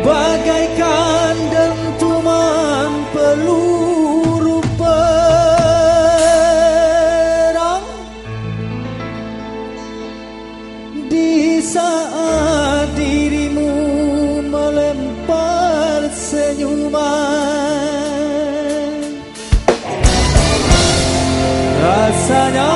Bagaikan dentuman peluru perang. Di saat dirimu melempar senyuman Rasanya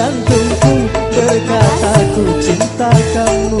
Jantungku Berkataku cinta kamu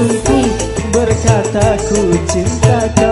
Detak-detak jantungku Berkata ku cinta kamu